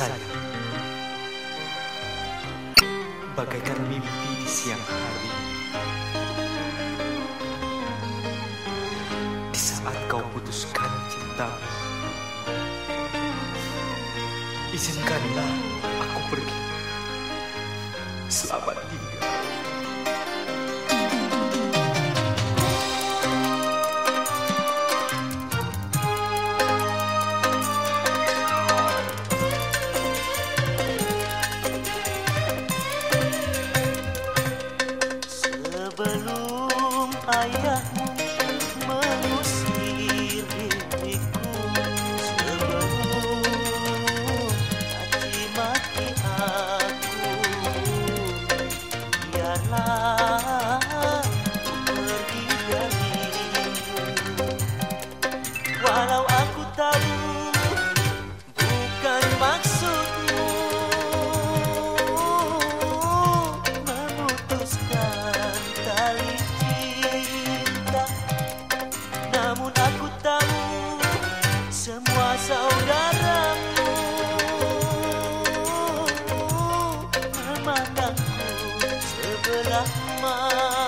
Sayang, bagaikan mimpi di siang hari. Di saat kau putuskan cinta, izinkanlah aku pergi. Selamat tinggal. Ayahmu mengusir diriku Sebelum caci maki aku. Biarlah My.